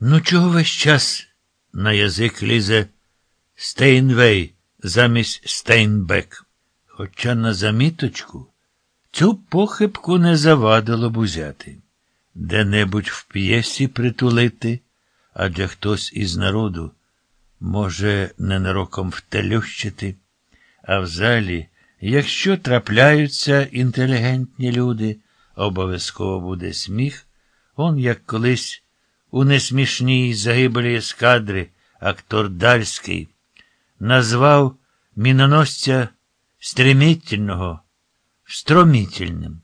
Ну, чого весь час на язик лізе Стейнвей замість Стейнбек? Хоча на заміточку цю похибку не завадило б узяти, де-небудь в п'єсі притулити, адже хтось із народу може ненароком втелющити, а в залі, якщо трапляються інтелігентні люди, обов'язково буде сміх, он як колись у несмішній загибелі ескадри актор Дальський назвав міноносця стремительного стромітельним,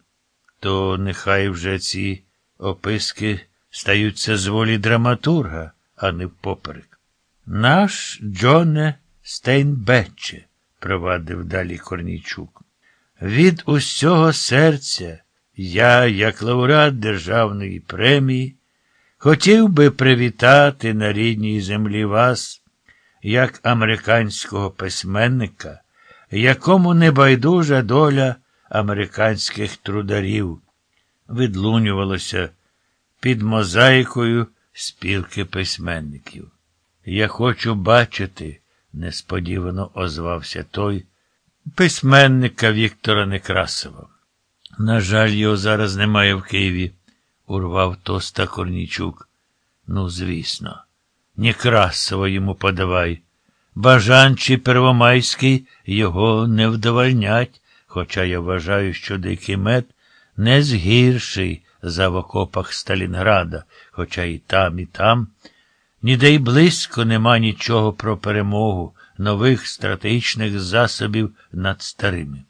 то нехай вже ці описки стаються з волі драматурга, а не впоперек. Наш Джоне Стейнбетче, провадив далі Корнійчук. Від усього серця я, як лауреат державної премії, хотів би привітати на рідній землі вас, як американського письменника, якому не байдужа доля американських трударів, відлунювалося під мозаїкою спілки письменників. Я хочу бачити, несподівано озвався той, письменника Віктора Некрасова. На жаль, його зараз немає в Києві, урвав тоста Корнічук. Ну, звісно, Некрасова йому подавай. Бажан чи Первомайський його не вдовольнять, хоча я вважаю, що дикий мед не згірший за в окопах Сталінграда, хоча і там, і там. Ніде й близько нема нічого про перемогу нових стратегічних засобів над старими.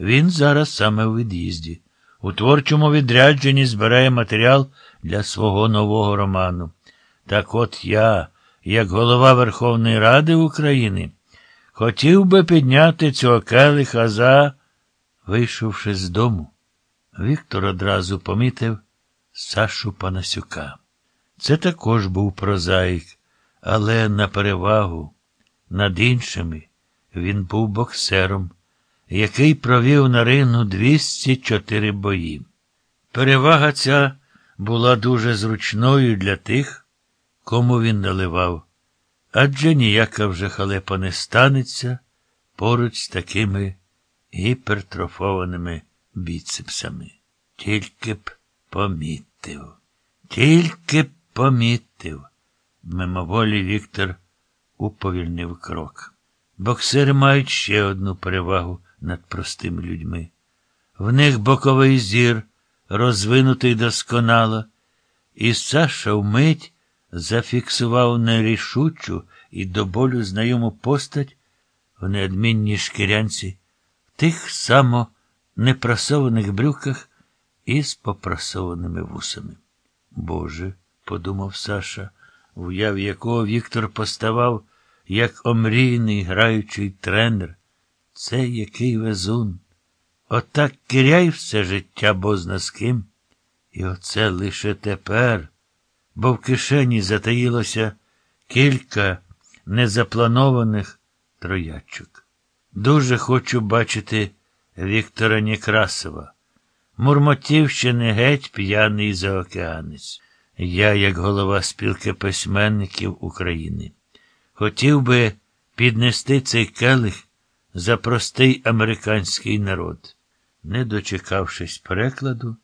Він зараз саме у від'їзді. У творчому відрядженні збирає матеріал для свого нового роману. Так от я, як голова Верховної Ради України, хотів би підняти цього келиха за. Вийшовши з дому, Віктор одразу помітив Сашу Панасюка. Це також був прозаїк, але на перевагу над іншими він був боксером, який провів на рингу 204 бої. Перевага ця була дуже зручною для тих, кому він наливав, адже ніяка вже халепа не станеться поруч з такими гіпертрофованими біцепсами. Тільки б помітив, тільки б помітив. Мимоволі Віктор уповільнив крок. Боксери мають ще одну перевагу над простими людьми. В них боковий зір, розвинутий досконало, і Саша вмить зафіксував нерішучу і до болю знайому постать в неодмінній шкірянці, в тих само непрасованих брюках і з попрасованими вусами. Боже, подумав Саша, в уяві якого Віктор поставав, як омрійний граючий тренер. Це який везун. Отак киряй все життя бозна з ким. І оце лише тепер, бо в кишені затаїлося кілька незапланованих троячок. Дуже хочу бачити Віктора Некрасова. Мурмотів ще не геть п'яний заокеанець. Я, як голова спілки письменників України, хотів би піднести цей келих за простий американський народ. Не дочекавшись перекладу,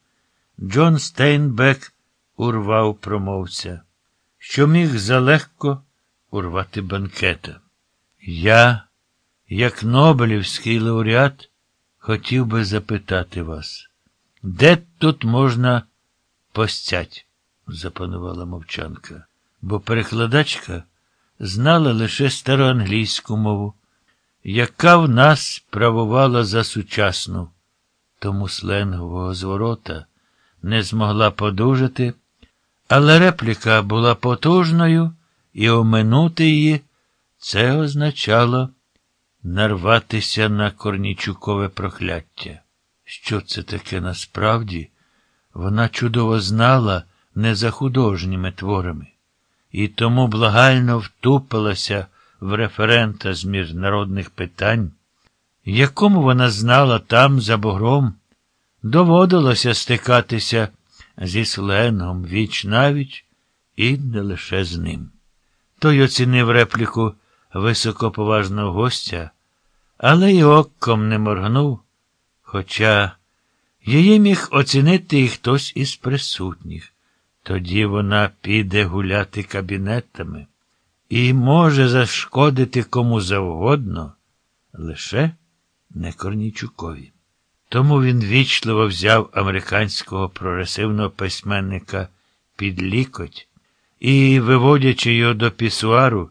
Джон Стейнбек урвав промовця, що міг залегко урвати банкета. Я, як Нобелівський лауреат, хотів би запитати вас, де тут можна постять? запанувала мовчанка, бо перекладачка знала лише староанглійську мову, яка в нас правувала за сучасну, тому сленгового зворота не змогла подужати, але репліка була потужною, і оминути її це означало нарватися на корнічукове прокляття. Що це таке насправді? Вона чудово знала не за художніми творами, і тому благально втупилася в референта з міжнародних питань, якому вона знала там, за бугром, доводилося стикатися зі сленгом віч навіч і не лише з ним. Той оцінив репліку високоповажного гостя, але й оком не моргнув, хоча її міг оцінити і хтось із присутніх. Тоді вона піде гуляти кабінетами і може зашкодити кому завгодно, лише не Корнійчукові. Тому він вічливо взяв американського прогресивного письменника під лікоть і, виводячи його до пісуару,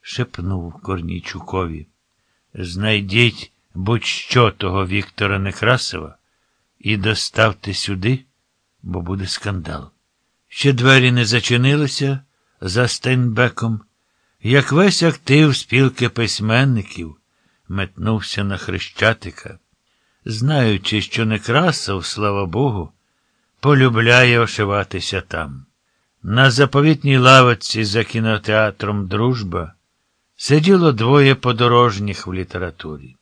шепнув Корнійчукові. Знайдіть будь-що того Віктора Некрасова і доставте сюди, бо буде скандал. Ще двері не зачинилися за Стейнбеком, як весь актив спілки письменників метнувся на Хрещатика, знаючи, що Некрасов, слава Богу, полюбляє ошиватися там. На заповітній лавиці за кінотеатром Дружба сиділо двоє подорожніх в літературі.